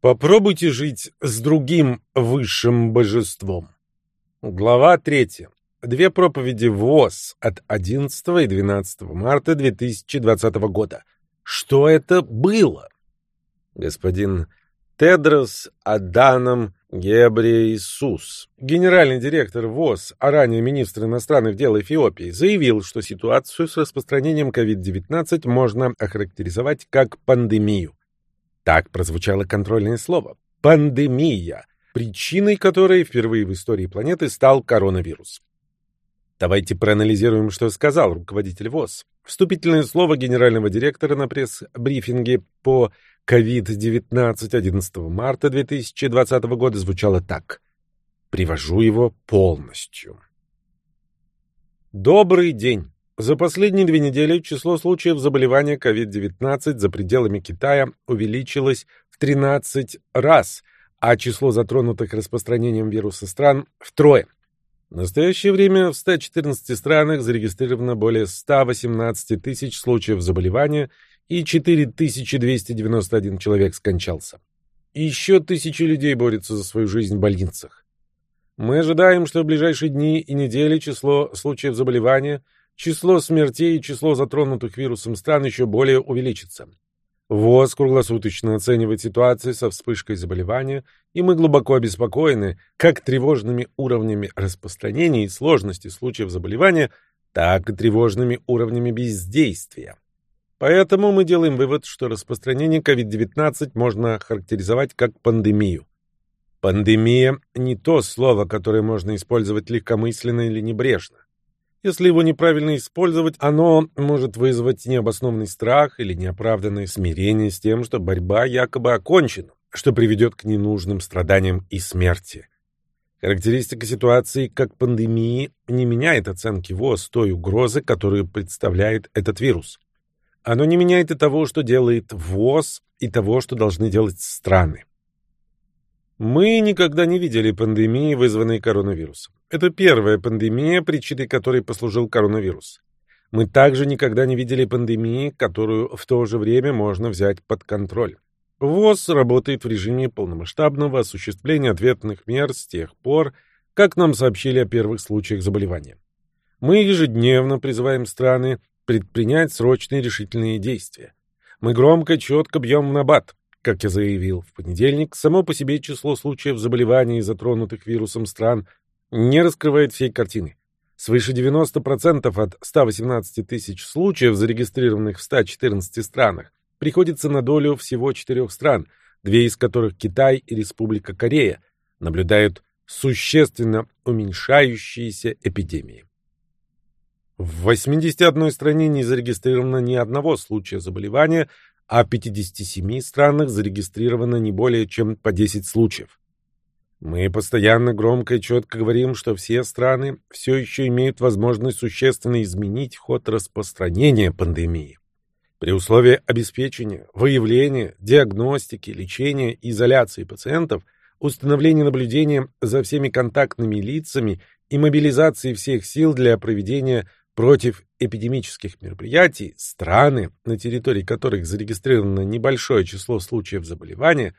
Попробуйте жить с другим высшим божеством. Глава 3. Две проповеди ВОЗ от 11 и 12 марта 2020 года. Что это было? Господин Тедрос Аданом Гебреисус, генеральный директор ВОЗ, а ранее министр иностранных дел Эфиопии, заявил, что ситуацию с распространением COVID-19 можно охарактеризовать как пандемию. Так прозвучало контрольное слово «пандемия», причиной которой впервые в истории планеты стал коронавирус. Давайте проанализируем, что сказал руководитель ВОЗ. Вступительное слово генерального директора на пресс-брифинге по COVID-19 11 марта 2020 года звучало так. Привожу его полностью. Добрый день. За последние две недели число случаев заболевания COVID-19 за пределами Китая увеличилось в 13 раз, а число затронутых распространением вируса стран – втрое. В настоящее время в 114 странах зарегистрировано более 118 тысяч случаев заболевания и 4291 человек скончался. еще тысячи людей борются за свою жизнь в больницах. Мы ожидаем, что в ближайшие дни и недели число случаев заболевания – число смертей и число затронутых вирусом стран еще более увеличится. ВОЗ круглосуточно оценивает ситуацию со вспышкой заболевания, и мы глубоко обеспокоены как тревожными уровнями распространения и сложности случаев заболевания, так и тревожными уровнями бездействия. Поэтому мы делаем вывод, что распространение COVID-19 можно характеризовать как пандемию. Пандемия – не то слово, которое можно использовать легкомысленно или небрежно. Если его неправильно использовать, оно может вызвать необоснованный страх или неоправданное смирение с тем, что борьба якобы окончена, что приведет к ненужным страданиям и смерти. Характеристика ситуации как пандемии не меняет оценки ВОЗ той угрозы, которую представляет этот вирус. Оно не меняет и того, что делает ВОЗ, и того, что должны делать страны. Мы никогда не видели пандемии, вызванной коронавирусом. Это первая пандемия, причиной которой послужил коронавирус. Мы также никогда не видели пандемии, которую в то же время можно взять под контроль. ВОЗ работает в режиме полномасштабного осуществления ответных мер с тех пор, как нам сообщили о первых случаях заболевания. Мы ежедневно призываем страны предпринять срочные решительные действия. Мы громко четко бьем в набат. Как я заявил в понедельник, само по себе число случаев заболеваний, затронутых вирусом стран, не раскрывает всей картины. Свыше 90% от 118 тысяч случаев, зарегистрированных в 114 странах, приходится на долю всего четырех стран, две из которых Китай и Республика Корея, наблюдают существенно уменьшающиеся эпидемии. В 81 стране не зарегистрировано ни одного случая заболевания, а в 57 странах зарегистрировано не более чем по 10 случаев. Мы постоянно громко и четко говорим, что все страны все еще имеют возможность существенно изменить ход распространения пандемии. При условии обеспечения, выявления, диагностики, лечения изоляции пациентов, установления наблюдения за всеми контактными лицами и мобилизации всех сил для проведения против эпидемических мероприятий страны, на территории которых зарегистрировано небольшое число случаев заболевания,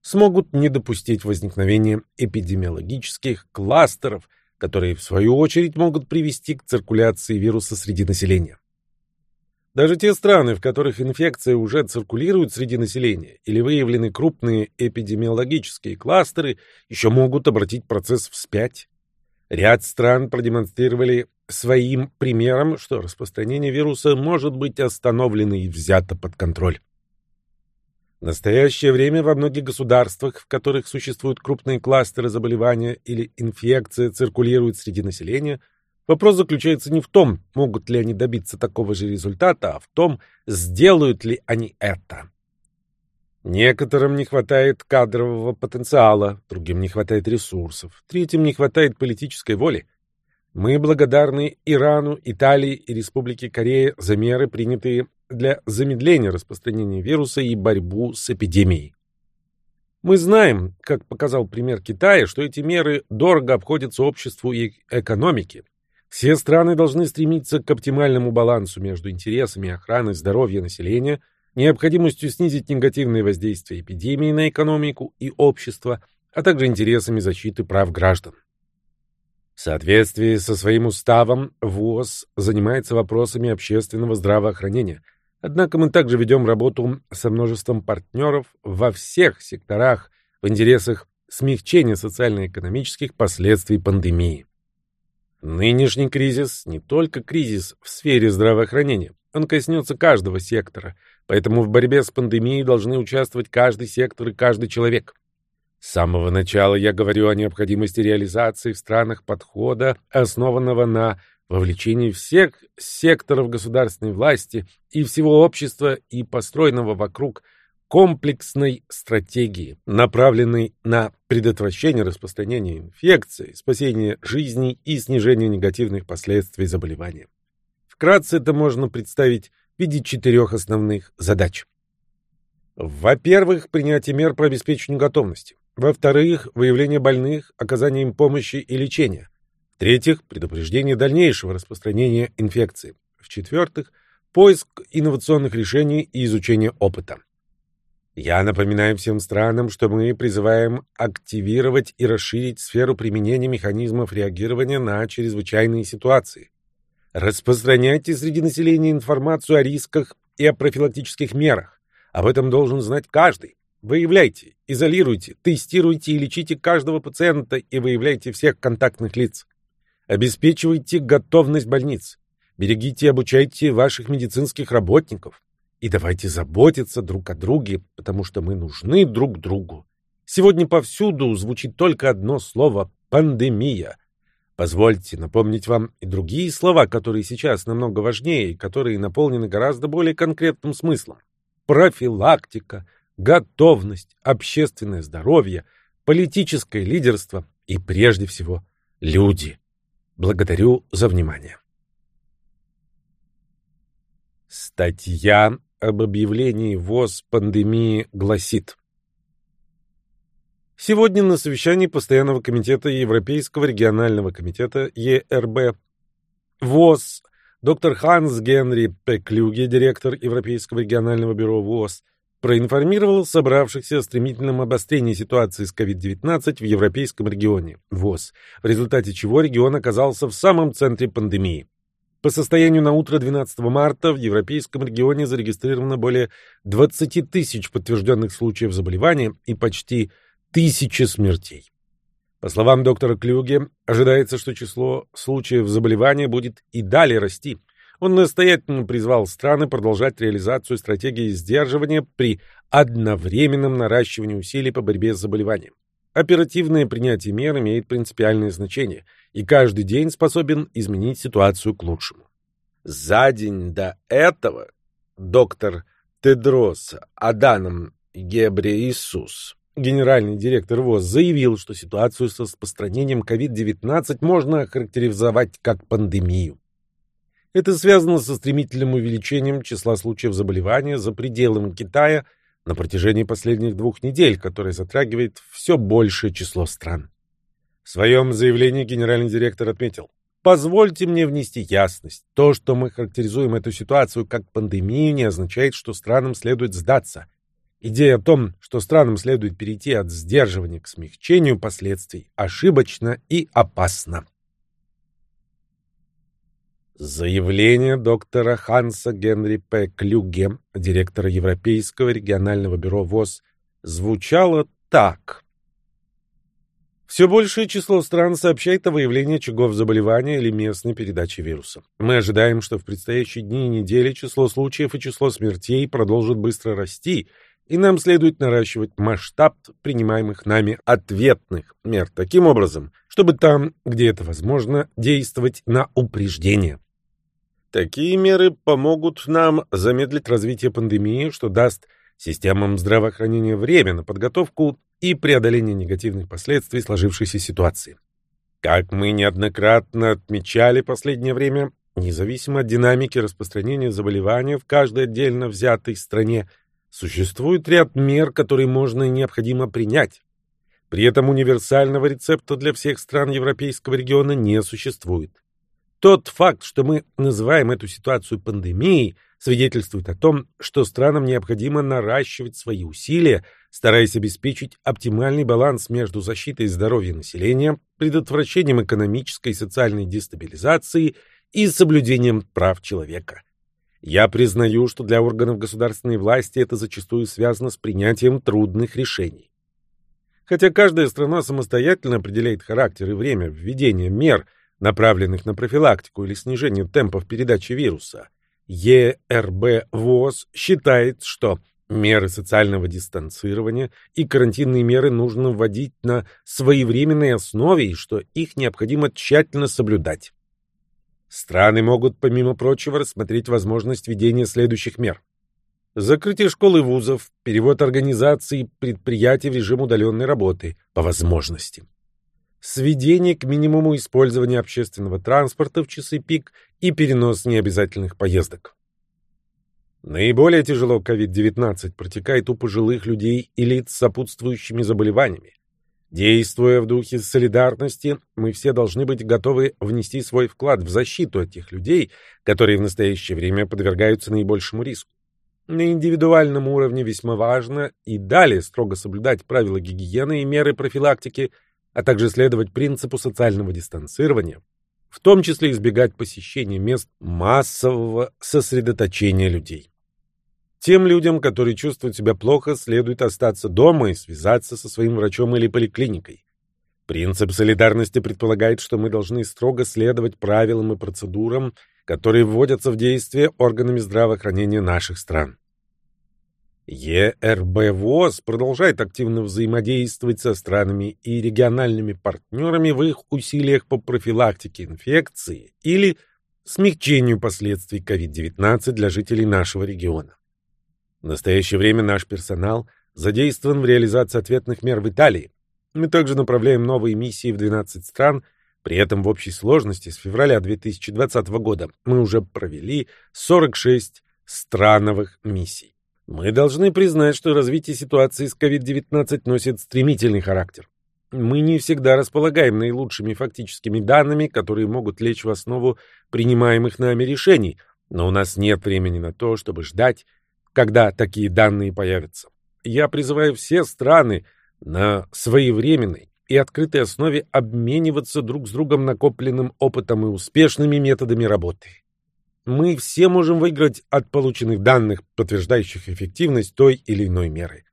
смогут не допустить возникновения эпидемиологических кластеров, которые, в свою очередь, могут привести к циркуляции вируса среди населения. Даже те страны, в которых инфекция уже циркулирует среди населения или выявлены крупные эпидемиологические кластеры, еще могут обратить процесс вспять. Ряд стран продемонстрировали своим примером, что распространение вируса может быть остановлено и взято под контроль. В настоящее время во многих государствах, в которых существуют крупные кластеры заболевания или инфекция циркулирует среди населения, вопрос заключается не в том, могут ли они добиться такого же результата, а в том, сделают ли они это. Некоторым не хватает кадрового потенциала, другим не хватает ресурсов, третьим не хватает политической воли. Мы благодарны Ирану, Италии и Республике Корея за меры, принятые для замедления распространения вируса и борьбу с эпидемией. Мы знаем, как показал пример Китая, что эти меры дорого обходятся обществу и экономике. Все страны должны стремиться к оптимальному балансу между интересами охраны здоровья населения – необходимостью снизить негативные воздействия эпидемии на экономику и общество, а также интересами защиты прав граждан. В соответствии со своим уставом ВОЗ занимается вопросами общественного здравоохранения. Однако мы также ведем работу со множеством партнеров во всех секторах в интересах смягчения социально-экономических последствий пандемии. Нынешний кризис не только кризис в сфере здравоохранения, он коснется каждого сектора, поэтому в борьбе с пандемией должны участвовать каждый сектор и каждый человек. С самого начала я говорю о необходимости реализации в странах подхода, основанного на вовлечении всех секторов государственной власти и всего общества и построенного вокруг комплексной стратегии, направленной на предотвращение распространения инфекции, спасение жизней и снижение негативных последствий заболевания. Вкратце это можно представить в виде четырех основных задач. Во-первых, принятие мер по обеспечению готовности. Во-вторых, выявление больных, оказание им помощи и лечения. В-третьих, предупреждение дальнейшего распространения инфекции. В-четвертых, поиск инновационных решений и изучение опыта. Я напоминаю всем странам, что мы призываем активировать и расширить сферу применения механизмов реагирования на чрезвычайные ситуации. Распространяйте среди населения информацию о рисках и о профилактических мерах. Об этом должен знать каждый. Выявляйте, изолируйте, тестируйте и лечите каждого пациента и выявляйте всех контактных лиц. Обеспечивайте готовность больниц. Берегите и обучайте ваших медицинских работников. И давайте заботиться друг о друге, потому что мы нужны друг другу. Сегодня повсюду звучит только одно слово – пандемия – Позвольте напомнить вам и другие слова, которые сейчас намного важнее и которые наполнены гораздо более конкретным смыслом. Профилактика, готовность, общественное здоровье, политическое лидерство и, прежде всего, люди. Благодарю за внимание. Статья об объявлении ВОЗ пандемии гласит Сегодня на совещании Постоянного комитета Европейского регионального комитета ЕРБ ВОЗ доктор Ханс Генри Пеклюге, директор Европейского регионального бюро ВОЗ, проинформировал собравшихся о стремительном обострении ситуации с COVID-19 в европейском регионе ВОЗ, в результате чего регион оказался в самом центре пандемии. По состоянию на утро 12 марта в европейском регионе зарегистрировано более 20 тысяч подтвержденных случаев заболевания и почти тысячи смертей. По словам доктора Клюге, ожидается, что число случаев заболевания будет и далее расти. Он настоятельно призвал страны продолжать реализацию стратегии сдерживания при одновременном наращивании усилий по борьбе с заболеванием. Оперативное принятие мер имеет принципиальное значение, и каждый день способен изменить ситуацию к лучшему. За день до этого доктор Тедрос Аданом Гебреисус Генеральный директор ВОЗ заявил, что ситуацию с распространением COVID-19 можно охарактеризовать как пандемию. Это связано со стремительным увеличением числа случаев заболевания за пределами Китая на протяжении последних двух недель, которое затрагивает все большее число стран. В своем заявлении генеральный директор отметил, «Позвольте мне внести ясность. То, что мы характеризуем эту ситуацию как пандемию, не означает, что странам следует сдаться – Идея о том, что странам следует перейти от сдерживания к смягчению последствий, ошибочна и опасна. Заявление доктора Ханса Генри П. Клюге, директора Европейского регионального бюро ВОЗ, звучало так. Все большее число стран сообщает о выявлении очагов заболевания или местной передачи вируса. Мы ожидаем, что в предстоящие дни и недели число случаев и число смертей продолжит быстро расти – и нам следует наращивать масштаб принимаемых нами ответных мер таким образом, чтобы там, где это возможно, действовать на упреждение. Такие меры помогут нам замедлить развитие пандемии, что даст системам здравоохранения время на подготовку и преодоление негативных последствий сложившейся ситуации. Как мы неоднократно отмечали последнее время, независимо от динамики распространения заболевания в каждой отдельно взятой стране, Существует ряд мер, которые можно и необходимо принять. При этом универсального рецепта для всех стран Европейского региона не существует. Тот факт, что мы называем эту ситуацию пандемией, свидетельствует о том, что странам необходимо наращивать свои усилия, стараясь обеспечить оптимальный баланс между защитой здоровья населения, предотвращением экономической и социальной дестабилизации и соблюдением прав человека. Я признаю, что для органов государственной власти это зачастую связано с принятием трудных решений. Хотя каждая страна самостоятельно определяет характер и время введения мер, направленных на профилактику или снижение темпов передачи вируса, ЕРБ ВОЗ считает, что меры социального дистанцирования и карантинные меры нужно вводить на своевременной основе и что их необходимо тщательно соблюдать. Страны могут, помимо прочего, рассмотреть возможность введения следующих мер. Закрытие школ и вузов, перевод организаций и предприятий в режим удаленной работы по возможности. Сведение к минимуму использования общественного транспорта в часы пик и перенос необязательных поездок. Наиболее тяжело COVID-19 протекает у пожилых людей и лиц с сопутствующими заболеваниями. Действуя в духе солидарности, мы все должны быть готовы внести свой вклад в защиту этих людей, которые в настоящее время подвергаются наибольшему риску. На индивидуальном уровне весьма важно и далее строго соблюдать правила гигиены и меры профилактики, а также следовать принципу социального дистанцирования, в том числе избегать посещения мест массового сосредоточения людей. Тем людям, которые чувствуют себя плохо, следует остаться дома и связаться со своим врачом или поликлиникой. Принцип солидарности предполагает, что мы должны строго следовать правилам и процедурам, которые вводятся в действие органами здравоохранения наших стран. ЕРБ ВОЗ продолжает активно взаимодействовать со странами и региональными партнерами в их усилиях по профилактике инфекции или смягчению последствий COVID-19 для жителей нашего региона. В настоящее время наш персонал задействован в реализации ответных мер в Италии. Мы также направляем новые миссии в 12 стран, при этом в общей сложности с февраля 2020 года мы уже провели 46 страновых миссий. Мы должны признать, что развитие ситуации с COVID-19 носит стремительный характер. Мы не всегда располагаем наилучшими фактическими данными, которые могут лечь в основу принимаемых нами решений, но у нас нет времени на то, чтобы ждать когда такие данные появятся. Я призываю все страны на своевременной и открытой основе обмениваться друг с другом накопленным опытом и успешными методами работы. Мы все можем выиграть от полученных данных, подтверждающих эффективность той или иной меры.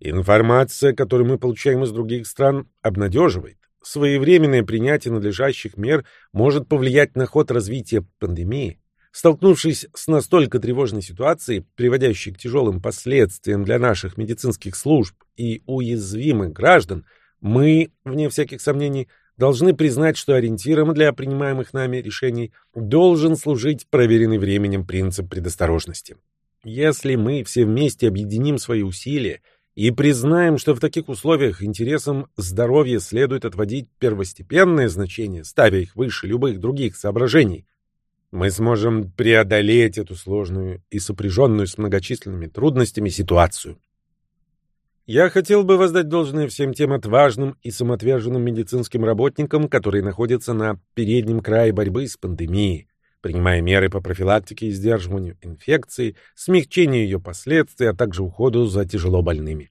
Информация, которую мы получаем из других стран, обнадеживает. Своевременное принятие надлежащих мер может повлиять на ход развития пандемии. Столкнувшись с настолько тревожной ситуацией, приводящей к тяжелым последствиям для наших медицинских служб и уязвимых граждан, мы, вне всяких сомнений, должны признать, что ориентиром для принимаемых нами решений должен служить проверенный временем принцип предосторожности. Если мы все вместе объединим свои усилия и признаем, что в таких условиях интересам здоровья следует отводить первостепенное значение, ставя их выше любых других соображений, мы сможем преодолеть эту сложную и сопряженную с многочисленными трудностями ситуацию. Я хотел бы воздать должное всем тем отважным и самоотверженным медицинским работникам, которые находятся на переднем крае борьбы с пандемией, принимая меры по профилактике и сдерживанию инфекции, смягчению ее последствий, а также уходу за тяжело больными.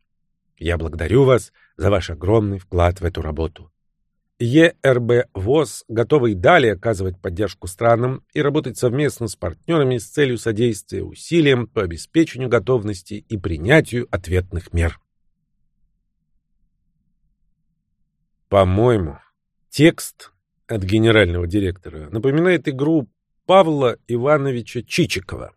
Я благодарю вас за ваш огромный вклад в эту работу. ЕРБ ВОЗ готовы и далее оказывать поддержку странам и работать совместно с партнерами с целью содействия усилиям по обеспечению готовности и принятию ответных мер. По-моему, текст от генерального директора напоминает игру Павла Ивановича Чичикова.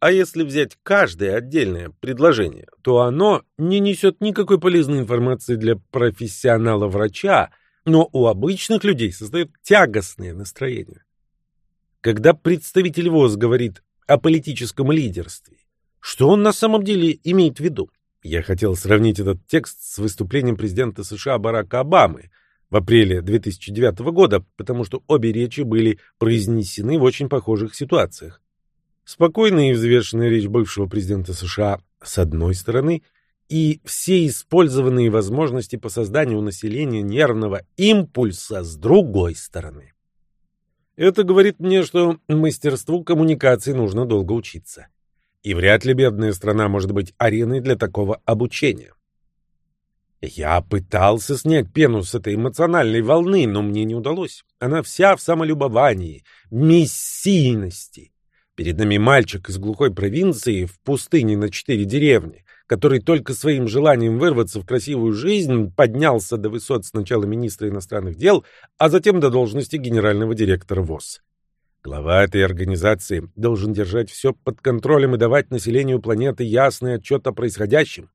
А если взять каждое отдельное предложение, то оно не несет никакой полезной информации для профессионала-врача, но у обычных людей создает тягостное настроение. Когда представитель ВОЗ говорит о политическом лидерстве, что он на самом деле имеет в виду? Я хотел сравнить этот текст с выступлением президента США Барака Обамы в апреле 2009 года, потому что обе речи были произнесены в очень похожих ситуациях. Спокойная и взвешенная речь бывшего президента США с одной стороны – и все использованные возможности по созданию у населения нервного импульса с другой стороны. Это говорит мне, что мастерству коммуникации нужно долго учиться. И вряд ли бедная страна может быть ареной для такого обучения. Я пытался снять пену с этой эмоциональной волны, но мне не удалось. Она вся в самолюбовании, мессийности. Перед нами мальчик из глухой провинции в пустыне на четыре деревни, который только своим желанием вырваться в красивую жизнь поднялся до высот сначала министра иностранных дел, а затем до должности генерального директора ВОЗ. Глава этой организации должен держать все под контролем и давать населению планеты ясный отчет о происходящем.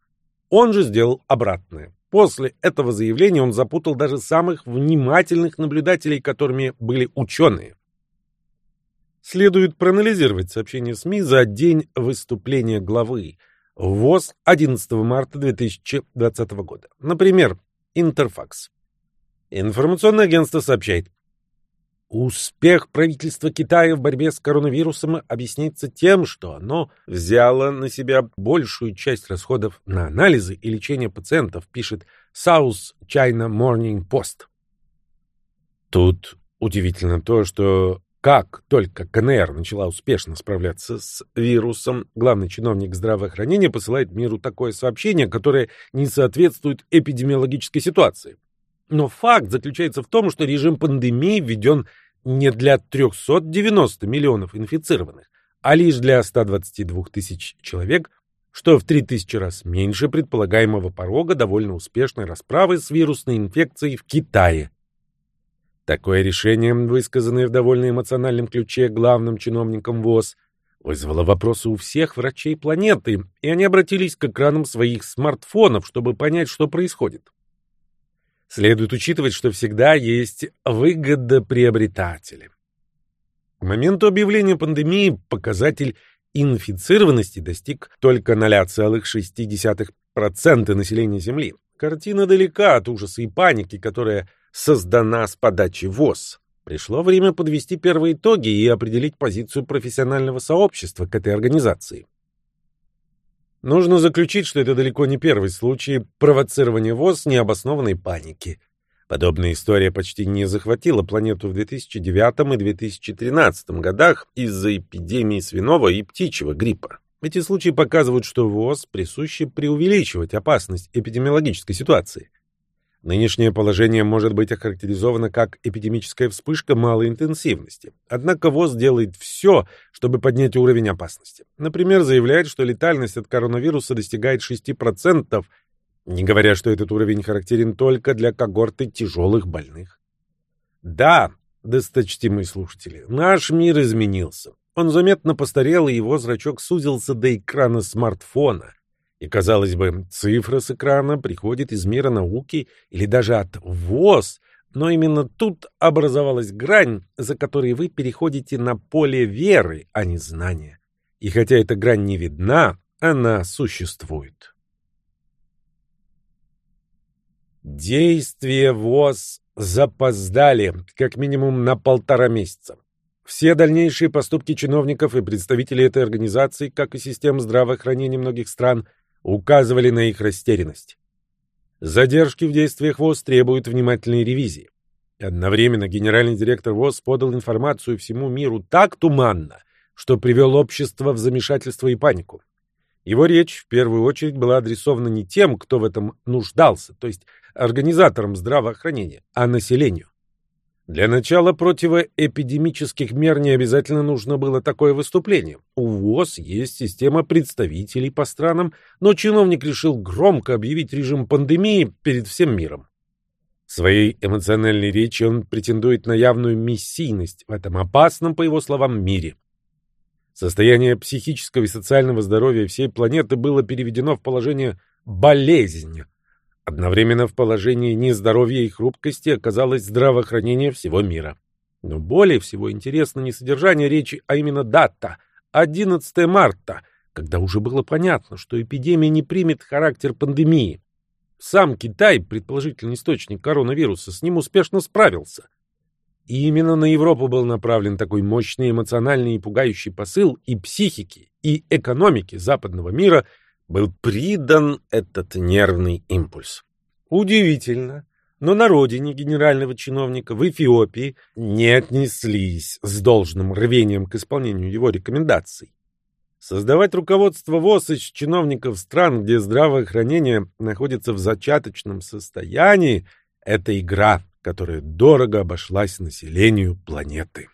Он же сделал обратное. После этого заявления он запутал даже самых внимательных наблюдателей, которыми были ученые. Следует проанализировать сообщение СМИ за день выступления главы ВОЗ 11 марта 2020 года. Например, Интерфакс. Информационное агентство сообщает, Успех правительства Китая в борьбе с коронавирусом объясняется тем, что оно взяло на себя большую часть расходов на анализы и лечение пациентов, пишет South China Morning Post. Тут удивительно то, что как только КНР начала успешно справляться с вирусом, главный чиновник здравоохранения посылает миру такое сообщение, которое не соответствует эпидемиологической ситуации. Но факт заключается в том, что режим пандемии введен не для 390 миллионов инфицированных, а лишь для 122 тысяч человек, что в 3000 раз меньше предполагаемого порога довольно успешной расправы с вирусной инфекцией в Китае. Такое решение, высказанное в довольно эмоциональном ключе главным чиновником ВОЗ, вызвало вопросы у всех врачей планеты, и они обратились к экранам своих смартфонов, чтобы понять, что происходит. Следует учитывать, что всегда есть выгодоприобретатели. К моменту объявления пандемии показатель инфицированности достиг только 0,6% населения Земли. Картина далека от ужаса и паники, которая создана с подачи ВОЗ. Пришло время подвести первые итоги и определить позицию профессионального сообщества к этой организации. Нужно заключить, что это далеко не первый случай провоцирования ВОЗ необоснованной паники. Подобная история почти не захватила планету в 2009 и 2013 годах из-за эпидемии свиного и птичьего гриппа. Эти случаи показывают, что ВОЗ присуще преувеличивать опасность эпидемиологической ситуации. Нынешнее положение может быть охарактеризовано как эпидемическая вспышка малой интенсивности. Однако ВОЗ делает все, чтобы поднять уровень опасности. Например, заявляет, что летальность от коронавируса достигает 6%, не говоря, что этот уровень характерен только для когорты тяжелых больных. Да, досточтимые слушатели, наш мир изменился. Он заметно постарел, и его зрачок сузился до экрана смартфона. И, казалось бы, цифра с экрана приходит из мира науки или даже от ВОЗ, но именно тут образовалась грань, за которой вы переходите на поле веры, а не знания. И хотя эта грань не видна, она существует. Действия ВОЗ запоздали как минимум на полтора месяца. Все дальнейшие поступки чиновников и представителей этой организации, как и систем здравоохранения многих стран, указывали на их растерянность. Задержки в действиях ВОЗ требуют внимательной ревизии. Одновременно генеральный директор ВОЗ подал информацию всему миру так туманно, что привел общество в замешательство и панику. Его речь в первую очередь была адресована не тем, кто в этом нуждался, то есть организаторам здравоохранения, а населению. Для начала противоэпидемических мер не обязательно нужно было такое выступление. У ВОЗ есть система представителей по странам, но чиновник решил громко объявить режим пандемии перед всем миром. В своей эмоциональной речи он претендует на явную миссийность в этом опасном, по его словам, мире. Состояние психического и социального здоровья всей планеты было переведено в положение «болезнь», Одновременно в положении нездоровья и хрупкости оказалось здравоохранение всего мира. Но более всего интересно не содержание речи, а именно дата — 11 марта, когда уже было понятно, что эпидемия не примет характер пандемии. Сам Китай, предположительный источник коронавируса, с ним успешно справился. И именно на Европу был направлен такой мощный эмоциональный и пугающий посыл и психики, и экономики западного мира — был придан этот нервный импульс. Удивительно, Но на родине генерального чиновника в Эфиопии не отнеслись с должным рвением к исполнению его рекомендаций. Создавать руководство ВОЗ из чиновников стран, где здравоохранение находится в зачаточном состоянии, это игра, которая дорого обошлась населению планеты.